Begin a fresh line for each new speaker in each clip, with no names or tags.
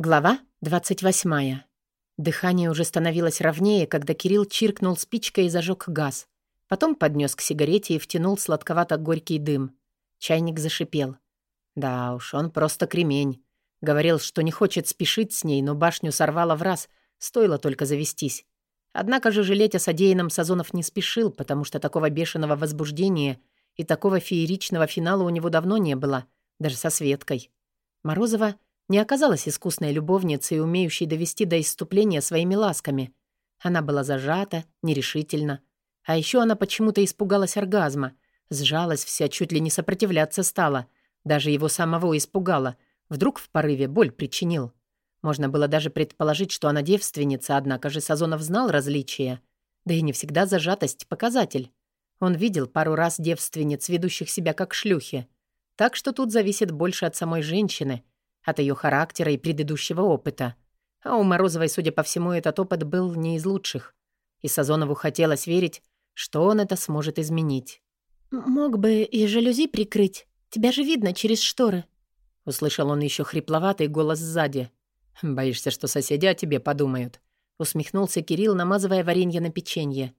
Глава 28. Дыхание уже становилось ровнее, когда Кирилл чиркнул спичкой и зажег газ. Потом поднес к сигарете и втянул сладковато-горький дым. Чайник зашипел. Да уж, он просто кремень. Говорил, что не хочет спешить с ней, но башню сорвало в раз, стоило только завестись. Однако же жалеть о содеянном Сазонов не спешил, потому что такого бешеного возбуждения и такого фееричного финала у него давно не было, даже со Светкой. Морозова — не оказалась искусной любовницей, умеющей довести до исступления своими ласками. Она была зажата, нерешительна. А еще она почему-то испугалась оргазма, сжалась вся, чуть ли не сопротивляться стала. Даже его самого испугала. Вдруг в порыве боль причинил. Можно было даже предположить, что она девственница, однако же Сазонов знал различия. Да и не всегда зажатость — показатель. Он видел пару раз девственниц, ведущих себя как шлюхи. Так что тут зависит больше от самой женщины — от ее характера и предыдущего опыта. А у Морозовой, судя по всему, этот опыт был не из лучших. И Сазонову хотелось верить, что он это сможет изменить.
«Мог бы и жалюзи прикрыть. Тебя же видно через шторы».
Услышал он еще хрипловатый голос сзади. «Боишься, что соседи о тебе подумают?» Усмехнулся Кирилл, намазывая варенье на печенье.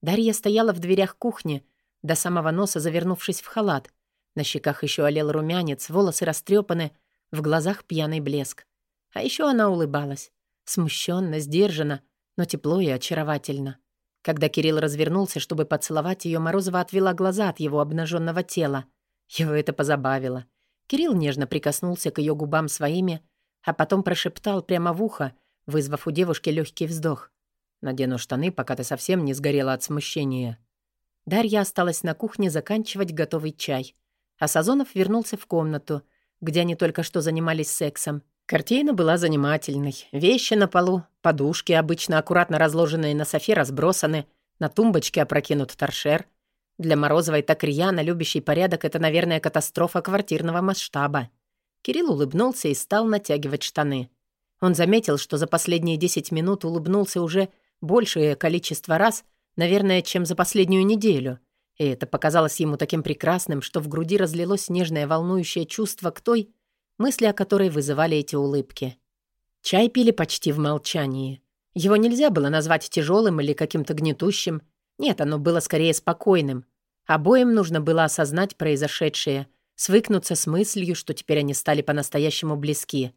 Дарья стояла в дверях кухни, до самого носа завернувшись в халат. На щеках еще олел румянец, волосы растрепаны, в глазах пьяный блеск. А еще она улыбалась. Смущенно, сдержанно, но тепло и очаровательно. Когда Кирилл развернулся, чтобы поцеловать ее, Морозова отвела глаза от его обнаженного тела. Его это позабавило. Кирилл нежно прикоснулся к ее губам своими, а потом прошептал прямо в ухо, вызвав у девушки легкий вздох. «Надену штаны, пока ты совсем не сгорела от смущения». Дарья осталась на кухне заканчивать готовый чай, а Сазонов вернулся в комнату — где они только что занимались сексом. Картина была занимательной. Вещи на полу, подушки, обычно аккуратно разложенные на софе, разбросаны, на тумбочке опрокинут торшер. Для Морозовой так рьяно любящий порядок — это, наверное, катастрофа квартирного масштаба. Кирилл улыбнулся и стал натягивать штаны. Он заметил, что за последние 10 минут улыбнулся уже большее количество раз, наверное, чем за последнюю неделю. И это показалось ему таким прекрасным, что в груди разлилось нежное волнующее чувство к той, мысли о которой вызывали эти улыбки. Чай пили почти в молчании. Его нельзя было назвать тяжелым или каким-то гнетущим. Нет, оно было скорее спокойным. Обоим нужно было осознать произошедшее, свыкнуться с мыслью, что теперь они стали по-настоящему близки.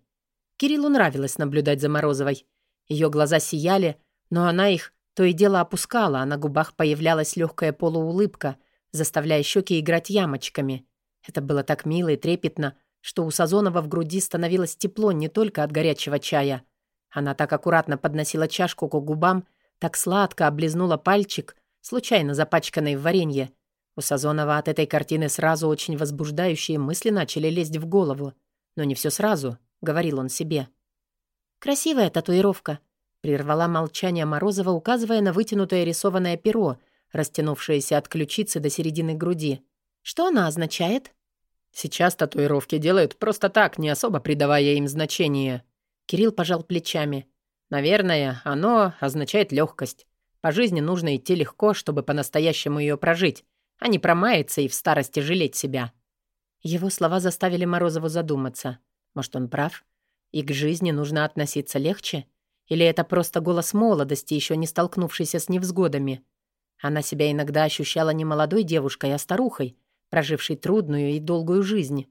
Кириллу нравилось наблюдать за Морозовой. Ее глаза сияли, но она их то и дело опускала, а на губах появлялась легкая полуулыбка, заставляя щеки играть ямочками. Это было так мило и трепетно, что у Сазонова в груди становилось тепло не только от горячего чая. Она так аккуратно подносила чашку к губам, так сладко облизнула пальчик, случайно запачканный в варенье. У Сазонова от этой картины сразу очень возбуждающие мысли начали лезть в голову. Но не все сразу, — говорил он себе.
«Красивая татуировка», Прервала молчание Морозова, указывая на вытянутое рисованное перо, растянувшееся от ключицы до середины груди. «Что она означает?»
«Сейчас татуировки делают просто так, не особо придавая им значения». Кирилл пожал плечами. «Наверное, оно означает легкость. По жизни нужно идти легко, чтобы по-настоящему ее прожить, а не промаяться и в старости жалеть себя». Его слова заставили Морозову задуматься. Может, он прав? И к жизни нужно относиться легче? Или это просто голос молодости, еще не столкнувшийся с невзгодами? Она себя иногда ощущала не молодой девушкой, а старухой, прожившей трудную и долгую жизнь.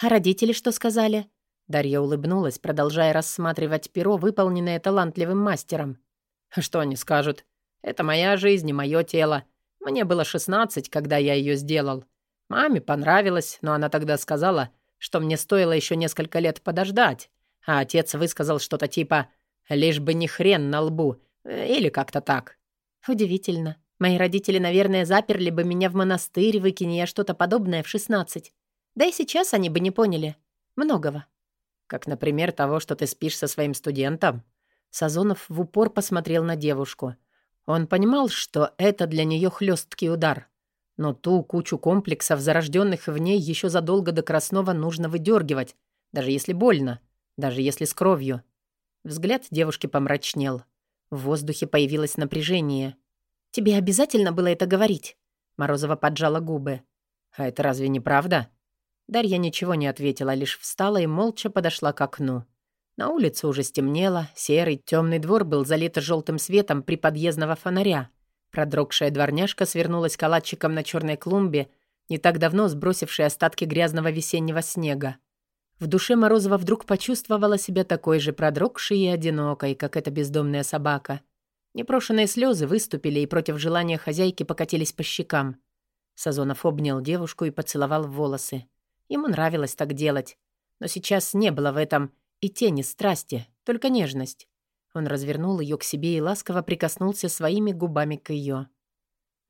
«А родители что сказали?»
Дарья улыбнулась, продолжая рассматривать перо, выполненное талантливым мастером. «Что они скажут? Это моя жизнь и мое тело. Мне было 16, когда я ее сделал. Маме понравилось, но она тогда сказала, что мне стоило еще несколько лет подождать. А отец высказал что-то типа Лишь бы не хрен на лбу. Или как-то так.
Удивительно. Мои родители, наверное, заперли бы меня в монастырь, выкини я что-то подобное в 16. Да и сейчас они бы не поняли. Многого.
Как, например, того, что ты спишь со своим студентом. Сазонов в упор посмотрел на девушку. Он понимал, что это для нее хлесткий удар. Но ту кучу комплексов, зарожденных в ней еще задолго до Краснова, нужно выдергивать, даже если больно, даже если с кровью. Взгляд девушки помрачнел. В воздухе появилось напряжение.
«Тебе обязательно было это говорить?»
Морозова поджала губы. «А это разве не правда?» Дарья ничего не ответила, лишь встала и молча подошла к окну. На улице уже стемнело, серый темный двор был залит желтым светом при подъездного фонаря. Продрогшая дворняжка свернулась калачиком на черной клумбе, не так давно сбросившей остатки грязного весеннего снега. В душе Морозова вдруг почувствовала себя такой же продрогшей и одинокой, как эта бездомная собака. Непрошенные слезы выступили и против желания хозяйки покатились по щекам. Сазонов обнял девушку и поцеловал в волосы. Ему нравилось так делать. Но сейчас не было в этом и тени страсти, только нежность. Он развернул ее к себе и ласково прикоснулся своими губами к ее.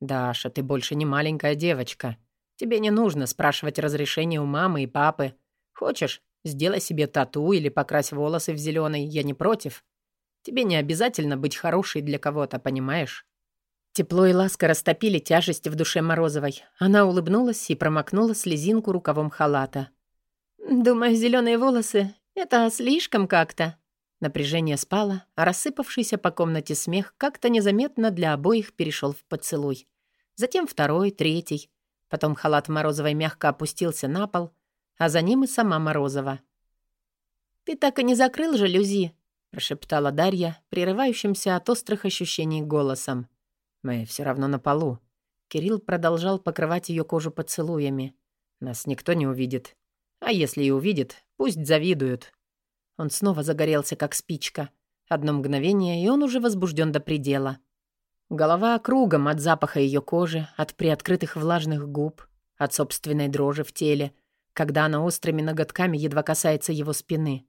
«Даша, ты больше не маленькая девочка. Тебе не нужно спрашивать разрешения у мамы и папы. Хочешь, сделай себе тату или покрась волосы в зеленый, я не против. Тебе не обязательно быть хорошей для кого-то, понимаешь?» Тепло и ласка растопили тяжесть в душе Морозовой. Она улыбнулась и промокнула слезинку рукавом халата.
«Думаю, зеленые волосы — это слишком как-то».
Напряжение спало, а рассыпавшийся по комнате смех как-то незаметно для обоих перешел в поцелуй. Затем второй, третий. Потом халат Морозовой мягко опустился на пол, а за ним и сама Морозова.
«Ты так и не закрыл жалюзи?»
— прошептала Дарья, прерывающимся от острых ощущений голосом. «Мы все равно на полу». Кирилл продолжал покрывать ее кожу поцелуями. «Нас никто не увидит. А если и увидит, пусть завидуют». Он снова загорелся, как спичка. Одно мгновение, и он уже возбужден до предела. Голова кругом от запаха ее кожи, от приоткрытых влажных губ, от собственной дрожи в теле — когда она острыми ноготками едва касается его спины.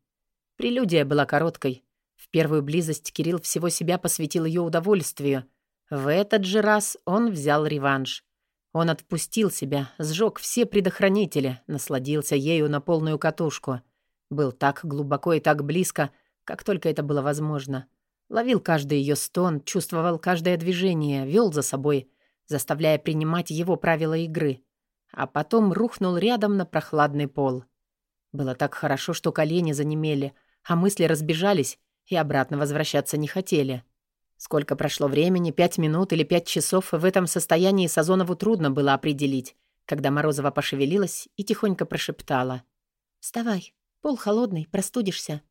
Прелюдия была короткой. В первую близость Кирилл всего себя посвятил ее удовольствию. В этот же раз он взял реванш. Он отпустил себя, сжег все предохранители, насладился ею на полную катушку. Был так глубоко и так близко, как только это было возможно. Ловил каждый ее стон, чувствовал каждое движение, вел за собой, заставляя принимать его правила игры а потом рухнул рядом на прохладный пол. Было так хорошо, что колени занемели, а мысли разбежались и обратно возвращаться не хотели. Сколько прошло времени, пять минут или пять часов, в этом состоянии Сазонову трудно было определить, когда Морозова пошевелилась и тихонько прошептала.
«Вставай, пол холодный, простудишься».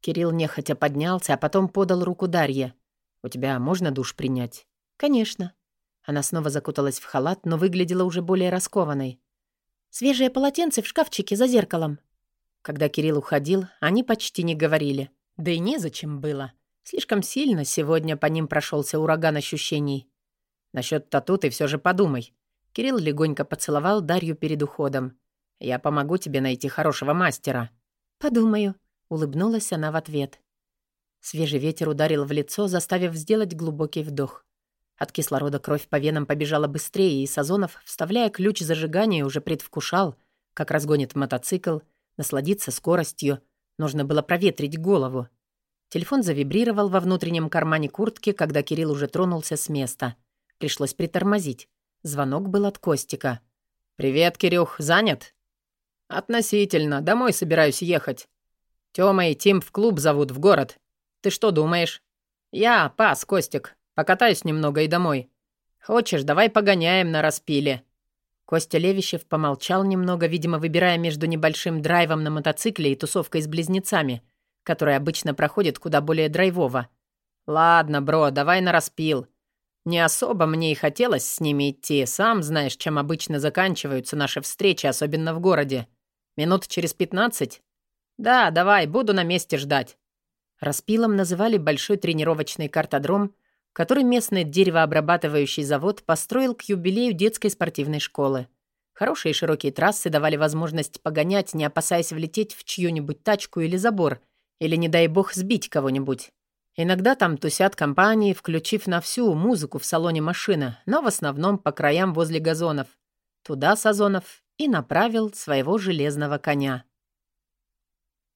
Кирилл нехотя поднялся, а потом подал руку Дарье. «У тебя можно душ принять?»
«Конечно».
Она снова закуталась в халат, но выглядела уже более раскованной.
«Свежее полотенце в шкафчике за зеркалом».
Когда Кирилл уходил, они почти не говорили. Да и незачем было. Слишком сильно сегодня по ним прошелся ураган ощущений. Насчет тату ты все же подумай. Кирилл легонько поцеловал Дарью перед уходом. «Я помогу тебе найти хорошего мастера».
«Подумаю», —
улыбнулась она в ответ. Свежий ветер ударил в лицо, заставив сделать глубокий вдох. От кислорода кровь по венам побежала быстрее, и Сазонов, вставляя ключ зажигания, уже предвкушал, как разгонит мотоцикл, насладиться скоростью. Нужно было проветрить голову. Телефон завибрировал во внутреннем кармане куртки, когда Кирилл уже тронулся с места. Пришлось притормозить. Звонок был от Костика. «Привет, Кирюх, занят?» «Относительно. Домой собираюсь ехать. Тёма и Тим в клуб зовут в город. Ты что думаешь?» «Я пас, Костик. Покатаюсь немного и домой. Хочешь, давай погоняем на распиле». Костя Левищев помолчал немного, видимо, выбирая между небольшим драйвом на мотоцикле и тусовкой с близнецами, которая обычно проходит куда более драйвово. «Ладно, бро, давай на распил. Не особо мне и хотелось с ними идти. Сам знаешь, чем обычно заканчиваются наши встречи, особенно в городе. Минут через пятнадцать? Да, давай, буду на месте ждать». Распилом называли большой тренировочный картодром — который местный деревообрабатывающий завод построил к юбилею детской спортивной школы. Хорошие широкие трассы давали возможность погонять, не опасаясь влететь в чью-нибудь тачку или забор, или, не дай бог, сбить кого-нибудь. Иногда там тусят компании, включив на всю музыку в салоне машины, но в основном по краям возле газонов. Туда Сазонов и направил своего железного коня.